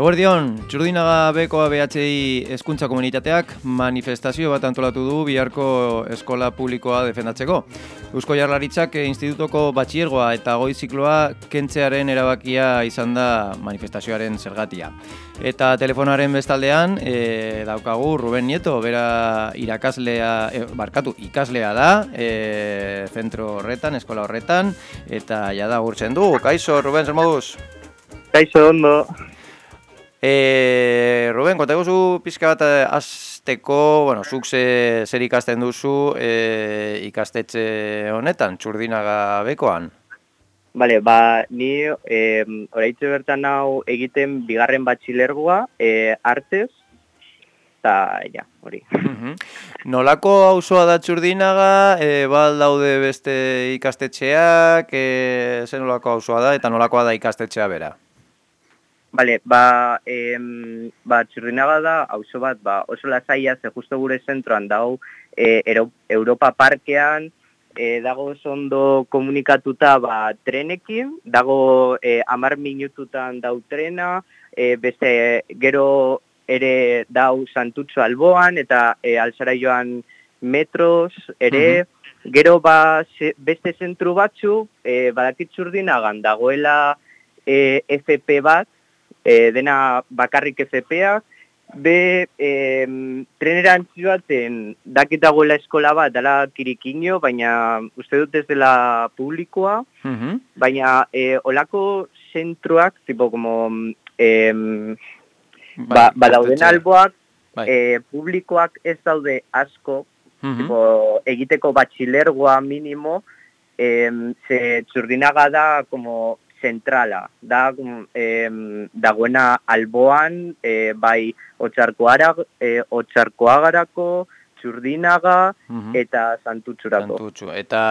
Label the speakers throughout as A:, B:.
A: Eguerdion, txurdinaga bekoa behatxei eskuntza komunitateak manifestazio bat antolatu du biharko eskola publikoa defendatzeko. Eusko Jarlaritzak institutoko batxiergoa eta goi zikloa kentzearen erabakia izan da manifestazioaren zergatia. Eta telefonaren bestaldean e, daukagu Ruben Nieto, bera irakaslea, e, barkatu, ikaslea da, e, zentro horretan, eskola horretan, eta jada gurtzen du. Kaixo, Ruben, zer moduz?
B: Kaixo, ondo.
A: E, Ruben, konta eguzu pizka bat azteko, bueno, zuk ze, zer ikasten duzu e, ikastetxe honetan, txurdinaga bekoan?
B: Bale, ba, ni e, oraitze bertan hau egiten bigarren batxilergoa, e, artez, eta, ja, hori.
A: Nolako auzoa da txurdinaga, e, bal daude beste ikastetxeak, e, zen nolako auzoa da, eta nolakoa da ikastetxea bera?
B: Bale, ba, em, ba txurrinaga da, auzo bat, ba, oso lasaia, ze justo gure zentroan dau, e, Europa Parkean, e, dago ondo komunikatuta ba, trenekin, dago e, amar minututan dau trena, e, beste gero ere dau santutxo alboan, eta e, alzara joan metros ere, gero ba, beste zentru batzu, e, badakit txurdinagan, dagoela e, FP bat, e, dena bakarrik FPA, be e, trenera antzibaten dakitagoela eskola bat dala kirikino, baina uste dut ez dela publikoa, baina e, olako zentroak, tipo como e, ba, ba dauden alboak, bai. e, publikoak ez daude asko, tipo, egiteko batxilergoa minimo, e, ze txurdinaga da como zentrala. Da, eh, dagoena alboan, eh, bai otxarkoara, eh, otxarkoagarako, txurdinaga eta santutxurako.
A: Santutxu. Eta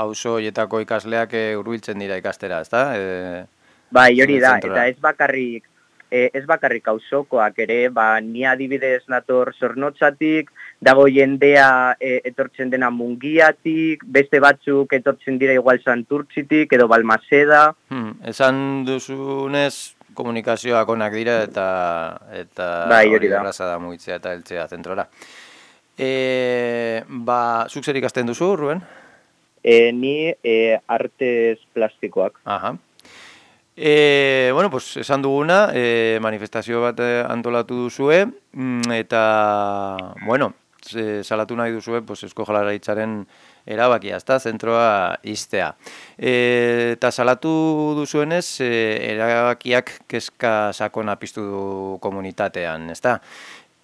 A: auzo hietako ikasleak e, urbiltzen dira ikastera, ezta? E,
B: bai, hori da, eta ez bakarrik e, ez bakarrik auzokoak ere, ba, ni adibidez nator zornotzatik, dago jendea e, etortzen dena mungiatik, beste batzuk etortzen dira igual santurtzitik edo balmaseda.
A: Hmm, esan duzunez komunikazioak onak dira eta eta
B: bai, hori da.
A: da mugitzea eta heltzea zentrora. E, ba, zuk zer ikasten duzu, Ruben?
B: E, ni e, artez plastikoak.
A: Aha. E, bueno, pues, esan duguna, e, manifestazio bat antolatu duzue, mm, eta, bueno, e, salatu nahi duzue, pues, esko jalaraitzaren erabakia, ezta, zentroa iztea. E, eta salatu duzuenez, e, erabakiak kezka sakona piztu du komunitatean, ezta?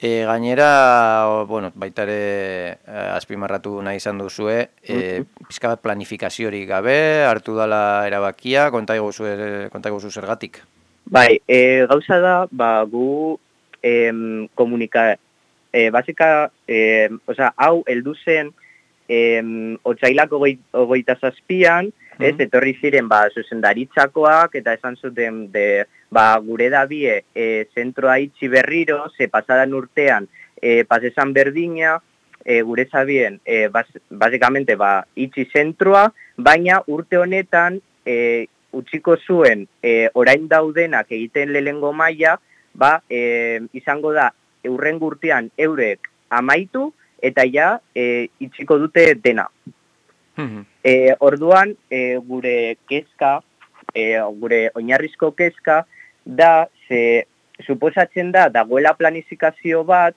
A: E, gainera, bueno, baita ere azpimarratu nahi izan duzue, e, pizka bat planifikaziorik gabe, hartu dala erabakia, konta eguzu zergatik?
B: Bai, e, gauza da, ba, gu em, komunika, e, basika, e, oza, hau, eldu zen, e, otxailako ogoita zazpian, mm ez, etorri ziren, ba, zuzendaritzakoak, eta esan zuten, de, ba, gure dabie, e, zentroa itxi berriro, ze pasadan urtean, e, pasesan berdina, e, gure zabien, e, bas, basikamente, ba, itxi zentroa, baina urte honetan, e, utxiko zuen, e, orain daudenak egiten lehengo maila, ba, e, izango da, eurren gurtean eurek amaitu, eta ja e, itxiko dute dena. e, orduan, e, gure kezka, e, gure oinarrizko kezka, da, ze, suposatzen da, dagoela planifikazio bat,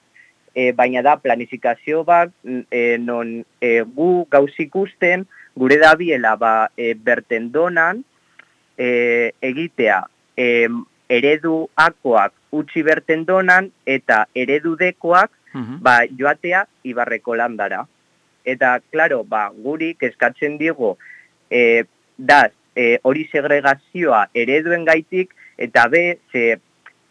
B: e, baina da planifikazio bat, e, non e, gu gauz ikusten, gure dabiela ba, e, berten donan, e, egitea, e, eredu akoak utzi berten donan eta eredu dekoak ba, joatea ibarreko landara. Eta, klaro, ba, guri kezkatzen digo e, da e, hori segregazioa ereduen gaitik eta be, ze,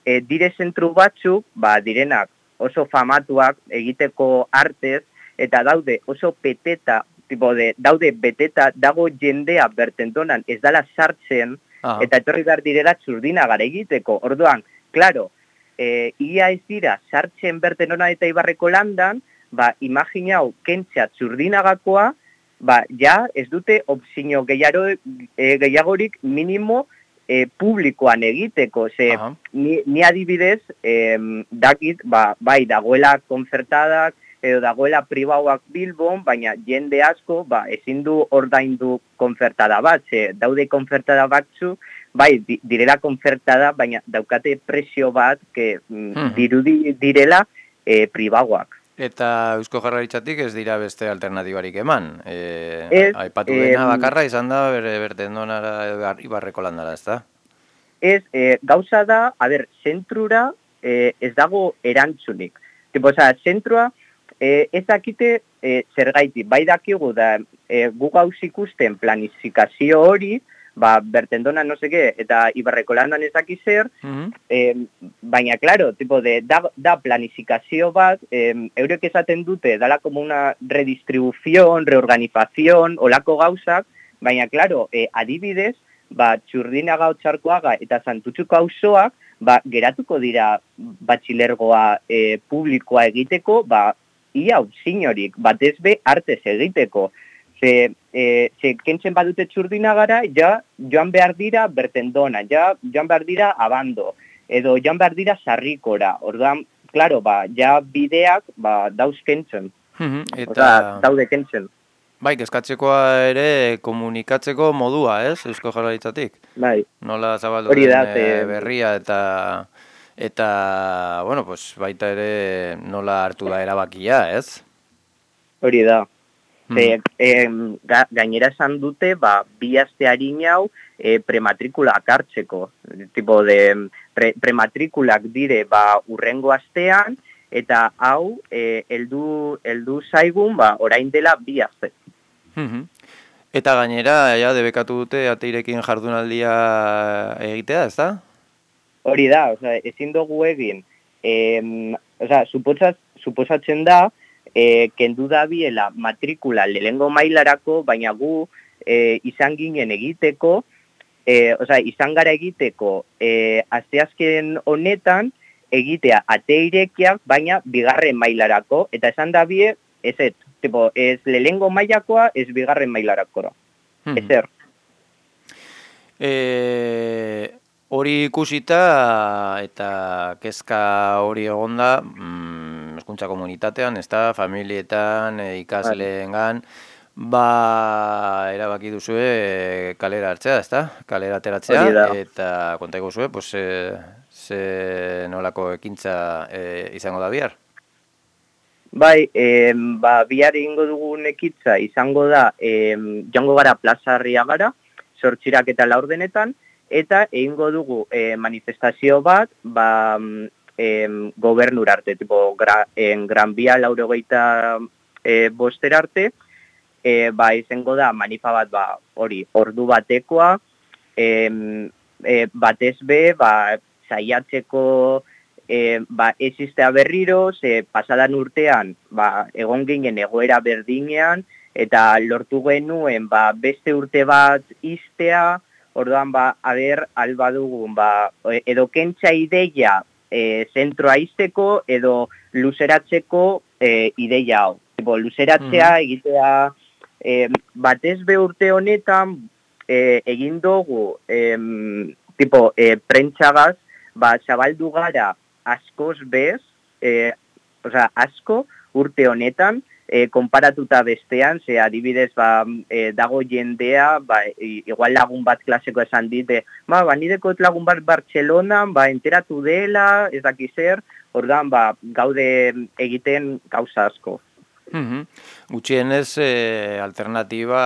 B: e, dire zentru batzuk, ba, direnak oso famatuak egiteko artez, eta daude oso peteta, tipo de, daude beteta, dago jendea bertentonan ez dala sartzen, eta etorri behar direla txurdina gara egiteko. Orduan, klaro, e, ia ez dira sartzen berten ona eta ibarreko landan, ba, imaginau kentzea txurdinagakoa, ba, ja ez dute opzio gehiago, e, gehiagorik minimo e, publikoan egiteko. Ze, ni, ni adibidez, e, dakit, ba, bai, dagoela konzertadak, edo dagoela pribauak bilbon, baina jende asko, ba, ezin du ordaindu konfertada bat, ze daude konfertada batzu, bai, direla konfertada, baina daukate presio bat, que mm, dirudi direla e, pribauak.
A: Eta Eusko Jarraritzatik ez dira beste alternatibarik eman. E, ez, aipatu dena bakarra izan da bere bertendonara edo ibarreko landara, ez da?
B: Ez, e, gauza da, a ber, zentrura e, ez dago erantzunik. Tipo, oza, zentrua, e, ez dakite e, zer gaiti, bai dakigu da e, gu gauz ikusten planifikazio hori, ba, bertendona no seke, eta ibarreko landan ez daki zer, baina, klaro, tipo de, da, da planifikazio bat, e, eurek esaten dute, dala como una redistribuzion, reorganizazion, olako gauzak, baina, klaro, e, adibidez, ba, txurdina gautxarkoaga eta santutxuko auzoak, ba, geratuko dira batxilergoa e, publikoa egiteko, ba, ia ziniorik, batez be artez egiteko. Ze, e, ze kentzen badute txurdina gara, ja joan behar dira bertendona, ja joan behar dira abando, edo joan behar dira sarrikora. Orduan, klaro, ba, ja bideak ba, dauz kentzen.
A: eta... Oda,
B: daude kentzen.
A: Bai, kezkatzekoa ere komunikatzeko modua, ez? Eusko jarraitzatik.
B: Bai.
A: Nola zabaldu e, berria eta eta, bueno, pues, baita ere nola hartu da erabakia, ez?
B: Hori da. Hmm. E, gainera esan dute, ba, bi aste harinau e, prematrikulak hartzeko. Tipo de pre, prematrikulak dire ba, urrengo astean, eta hau, e, eldu, eldu zaigun, ba, orain dela bi aste.
A: Hmm. Eta gainera, ja, debekatu dute, ateirekin jardunaldia egitea, ez da?
B: Hori da, oza, ezin dugu egin, e, oza, suposat, suposatzen da, e, kendu da biela matrikula lehengo mailarako, baina gu e, izan ginen egiteko, e, oza, izan gara egiteko, e, azteazken honetan, egitea ateirekiak, baina bigarren mailarako, eta esan da bie, ez ez, tipo, ez lehengo mailakoa, ez bigarren mailarakora. Hmm. Ezer.
A: Eh, Hori ikusita eta kezka hori egonda, mm, eskuntza komunitatean, ez da, familietan, e, ikasleengan, ba, erabaki duzue e, kalera hartzea, ez da, kalera ateratzea, eta konta zue, pues, e, ze nolako ekintza e, izango da bihar?
B: Bai, e, ba, bihar ingo dugun ekitza izango da, e, joango gara plazarria gara, sortxirak eta laurdenetan, eta egingo dugu e, manifestazio bat, ba, e, gobernur arte, tipo, gra, en Gran Bia laurogeita e, boster arte, e, ba, izango da manifa bat, ba, hori, ordu batekoa, e, e, batez be, ba, zaiatzeko, e, ba, existea berriro, ze pasadan urtean, ba, egon ginen egoera berdinean, eta lortu genuen, ba, beste urte bat iztea, Orduan, ba, aber, alba dugun, ba, edo kentsa ideia e, zentroa izteko, edo luzeratzeko e, ideia hau. Tipo, luzeratzea, mm. egitea, e, batez be urte honetan, e, egin dugu, e, tipo, e, prentxagaz, ba, zabaldu gara askoz bez, e, oza, asko, urte honetan, e, konparatuta bestean, ze adibidez ba, e, dago jendea, ba, igual lagun bat klaseko esan dite, ba, ba nideko lagun bat Bartxelona, ba, enteratu dela, ez daki zer, ordan, ba, gaude egiten gauza asko.
A: Mm Gutxienez e, alternatiba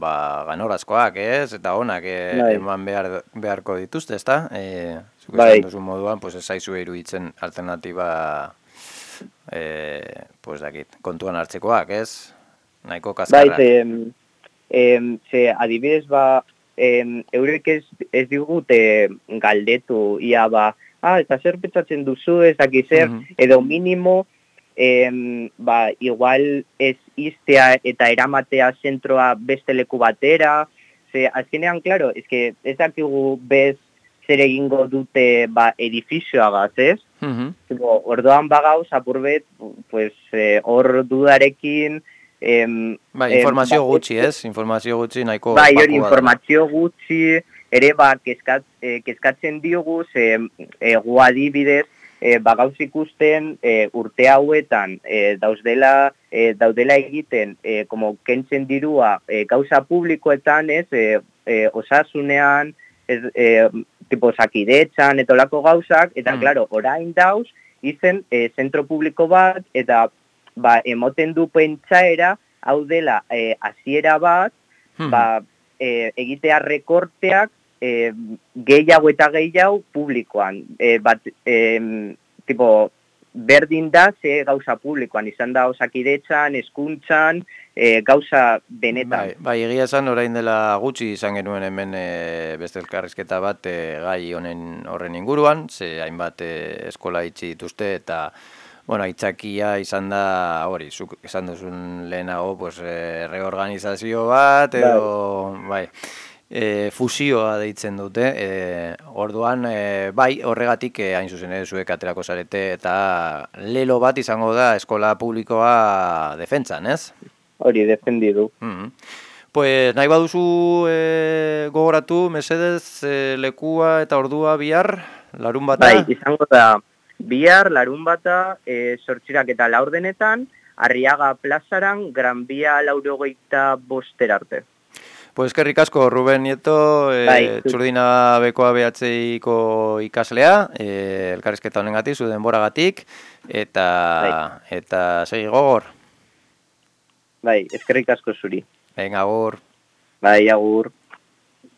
A: ba, ganorazkoak, ez? Eta honak e, eman behar, beharko dituzte, ezta? E, bai. moduan, pues, ez zaizu iruditzen alternatiba e, pues dakit, kontuan hartzekoak, ez? Nahiko kaskarrak.
B: Bai, ze, em, ze adibidez, ba, em, eurek ez, ez digute galdetu, ia ba, ah, eta zer petzatzen duzu, ez daki zer, edo minimo, em, ba, igual ez iztea eta eramatea zentroa beste leku batera, ze, azkenean, klaro, ez que ez dakigu bez zer egingo dute ba, edifizioagaz, ez?
A: Mhm.
B: Tipo, ordoan bagauz, apurbet, pues, eh, hor dudarekin, em,
A: Bai,
B: em,
A: informazio
B: ba,
A: gutxi, ez? Informazio gutxi nahiko
B: Bai, hori informazio gutxi, ere ba, kezkat, eh, kezkatzen diogu, ze eh, gu adibidez, eh, bagauz ikusten eh, urte hauetan eh, daudela, eh, daudela egiten, eh, como kentzen dirua eh, gauza publikoetan, ez, eh, eh, osasunean, ez, eh, tipo sakidetzan, etolako gauzak, eta
A: Mm.
B: claro, orain dauz, izen eh, zentro publiko bat, eta ba, emoten du pentsaera, hau dela eh, hasiera bat,
A: Mhm.
B: ba, e, egitea rekorteak e, gehiago eta gehiago publikoan. E, bat, e, tipo, berdin da ze gauza publikoan, izan da osakidetzan, eskuntzan, e, gauza benetan.
A: Bai, bai, egia esan orain dela gutxi izan genuen hemen e, beste elkarrizketa bat e, gai honen horren inguruan, ze hainbat e, eskola itxi dituzte eta bueno, aitzakia izan da hori, zuk esan duzun lehenago, pues, e, reorganizazio bat, edo, bai, e, fusioa deitzen dute, e, orduan, e, bai, horregatik e, hain zuzen ere zuek aterako zarete, eta lelo bat izango da eskola publikoa defentsan, ez?
B: Hori, defendidu.
A: Mhm. Pues nahi baduzu e, gogoratu, mesedez, e, lekua eta ordua bihar, larun bata?
B: Bai, izango da, bihar, larun bata, e, sortxirak eta laurdenetan, Arriaga plazaran, Gran Bia laurogeita boster arte.
A: Pues eskerrik asko, Ruben Nieto, e,
B: Bai.
A: txurdina bekoa behatzeiko ikaslea, e, elkarrizketa honengatik, zu denboragatik, eta, eta segi gogor,
B: Bai, eskerrik asko zuri.
A: venga, gor.
B: Bai, agur.